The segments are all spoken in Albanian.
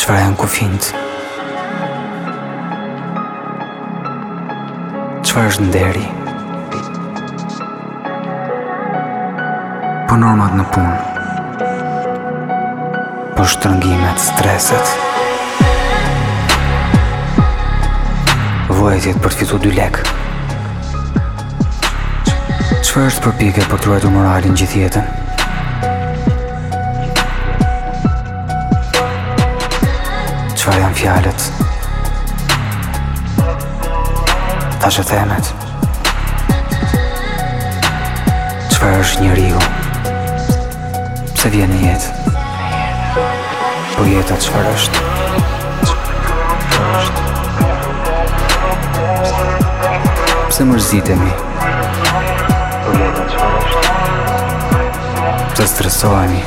Çfarë janë kufinjtë? Çfarë është nderi? Po normat në punë. Po shtrëngimet, streset. Vuajtjet për të fitu dy lekë. Çfarë është përpjekja për të ruajtur moralin gjithë jetën? Qëfar janë fjalët? Ta që themet? Qëfar është një riu? Pse vjen një jetë? Po jetë atë qëfar është? Pse mërzitemi? Po jetë atë qëfar është? Pse stresohemi?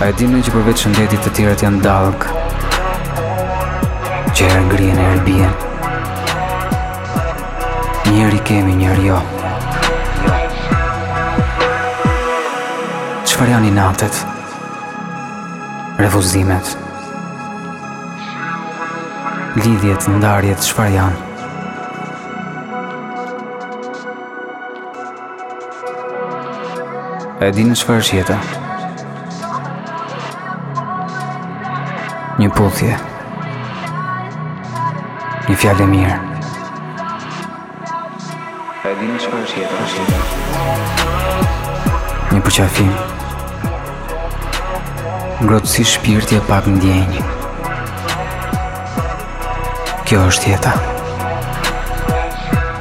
A e dimë që përveç shëndetit të tjerat janë dallgë Që herë ngrihen e herë bien Një herë i kemi një herë jo Çfarë janë inatet Refuzimet Lidhjet, ndarjet, çfarë janë A e dini çfarë është jeta? Një puthje. Një fjalë e mirë. A e dini çfarë është jeta? Është jeta. Një përqafim. Ngrohtësi shpirti e pak ndjenjë. Kjo është jeta. Kjo është jeta.